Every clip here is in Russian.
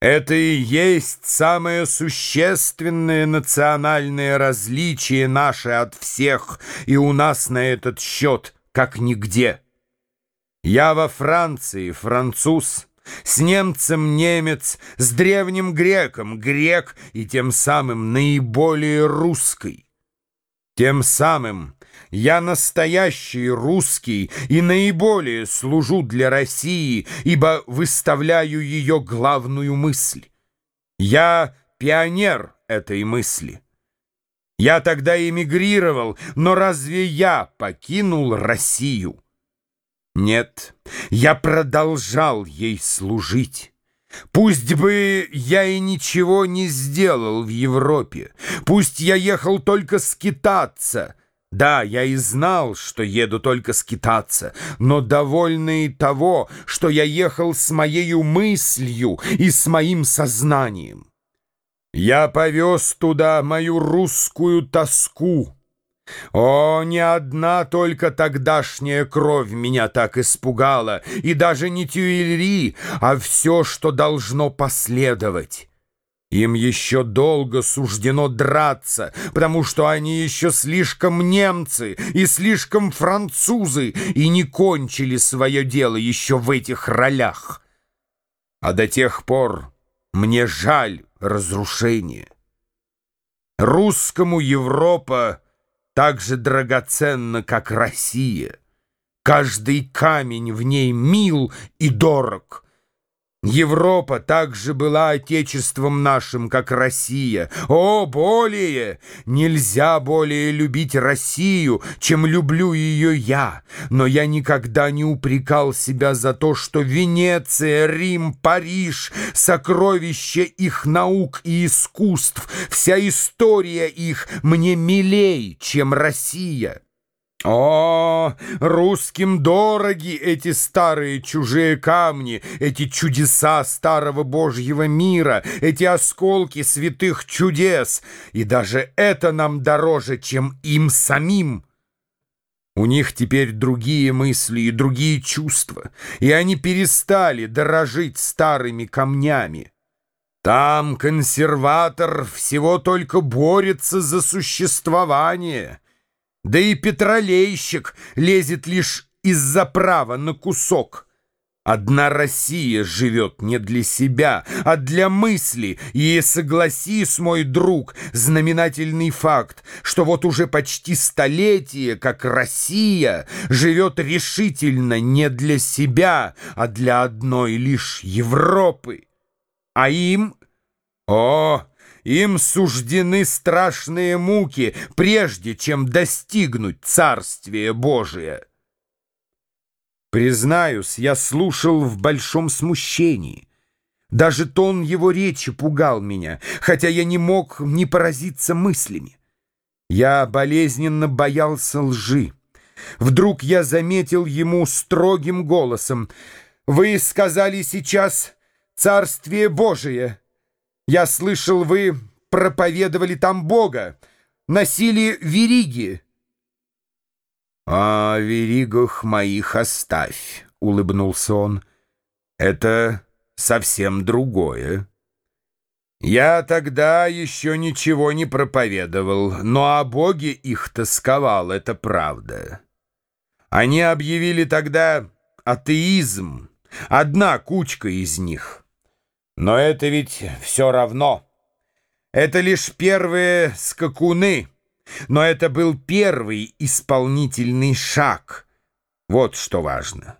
Это и есть самое существенное национальное различие наше от всех, и у нас на этот счет, как нигде. Я во Франции француз, с немцем немец, с древним греком грек и тем самым наиболее русской. Тем самым я настоящий русский и наиболее служу для России, ибо выставляю ее главную мысль. Я пионер этой мысли. Я тогда эмигрировал, но разве я покинул Россию? Нет, я продолжал ей служить. Пусть бы я и ничего не сделал в Европе, пусть я ехал только скитаться — да, я и знал, что еду только скитаться, но довольный того, что я ехал с моей мыслью и с моим сознанием. Я повез туда мою русскую тоску. О, не одна только тогдашняя кровь меня так испугала, и даже не Тюильри, а все, что должно последовать. Им еще долго суждено драться, потому что они еще слишком немцы и слишком французы и не кончили свое дело еще в этих ролях. А до тех пор мне жаль разрушения. Русскому Европа так же драгоценна, как Россия. Каждый камень в ней мил и дорог — Европа также была отечеством нашим, как Россия. О, более! Нельзя более любить Россию, чем люблю ее я. Но я никогда не упрекал себя за то, что Венеция, Рим, Париж — сокровище их наук и искусств, вся история их мне милей, чем Россия. О, русским дороги эти старые чужие камни, эти чудеса старого Божьего мира, эти осколки святых чудес, и даже это нам дороже, чем им самим. У них теперь другие мысли и другие чувства, и они перестали дорожить старыми камнями. Там консерватор всего только борется за существование — да и петролейщик лезет лишь из-за права на кусок. Одна Россия живет не для себя, а для мысли, и согласись, мой друг, знаменательный факт, что вот уже почти столетие, как Россия живет решительно не для себя, а для одной лишь Европы. А им... О, им суждены страшные муки, прежде чем достигнуть Царствия Божия. Признаюсь, я слушал в большом смущении. Даже тон его речи пугал меня, хотя я не мог не поразиться мыслями. Я болезненно боялся лжи. Вдруг я заметил ему строгим голосом, «Вы сказали сейчас «Царствие Божие». Я слышал, вы проповедовали там Бога, носили вериги. — О веригах моих оставь, — улыбнулся он. — Это совсем другое. Я тогда еще ничего не проповедовал, но о Боге их тосковал, это правда. Они объявили тогда атеизм, одна кучка из них — но это ведь все равно. Это лишь первые скакуны, но это был первый исполнительный шаг. Вот что важно.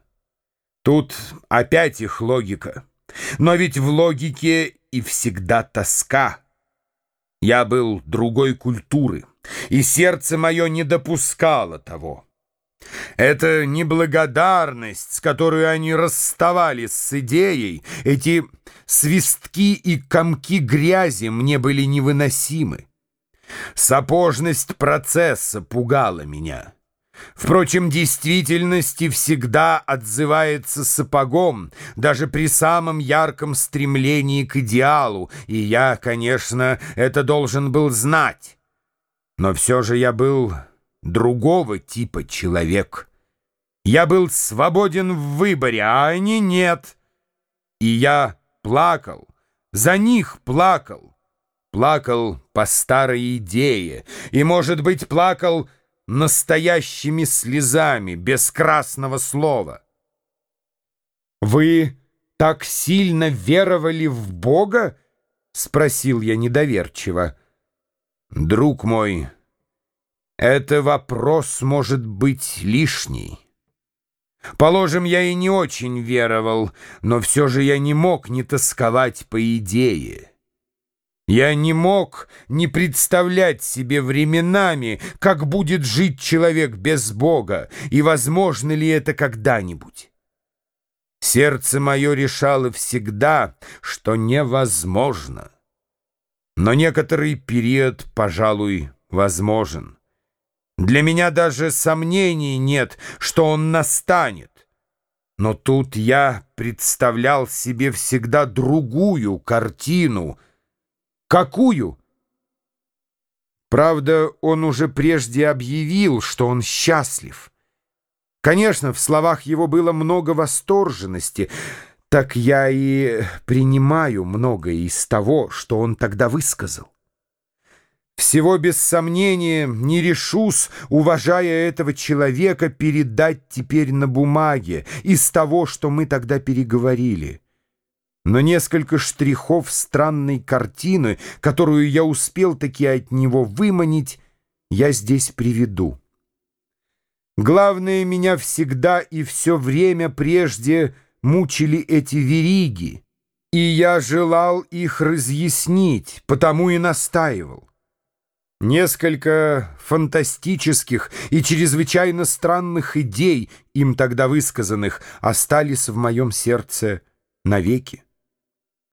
Тут опять их логика. Но ведь в логике и всегда тоска. Я был другой культуры, и сердце мое не допускало того. Это неблагодарность, с которой они расставались с идеей, эти свистки и комки грязи мне были невыносимы. Сапожность процесса пугала меня. Впрочем, действительности всегда отзывается сапогом, даже при самом ярком стремлении к идеалу, и я, конечно, это должен был знать. Но все же я был другого типа человек. Я был свободен в выборе, а они нет. И я плакал, за них плакал. Плакал по старой идее, и, может быть, плакал настоящими слезами, без красного слова. «Вы так сильно веровали в Бога?» — спросил я недоверчиво. «Друг мой, это вопрос может быть лишний». Положим, я и не очень веровал, но все же я не мог не тосковать по идее. Я не мог не представлять себе временами, как будет жить человек без Бога, и возможно ли это когда-нибудь. Сердце мое решало всегда, что невозможно. Но некоторый период, пожалуй, возможен. Для меня даже сомнений нет, что он настанет. Но тут я представлял себе всегда другую картину. Какую? Правда, он уже прежде объявил, что он счастлив. Конечно, в словах его было много восторженности, так я и принимаю многое из того, что он тогда высказал. Всего без сомнения не решусь, уважая этого человека, передать теперь на бумаге из того, что мы тогда переговорили. Но несколько штрихов странной картины, которую я успел таки от него выманить, я здесь приведу. Главное, меня всегда и все время прежде мучили эти вериги, и я желал их разъяснить, потому и настаивал. Несколько фантастических и чрезвычайно странных идей, им тогда высказанных, остались в моем сердце навеки.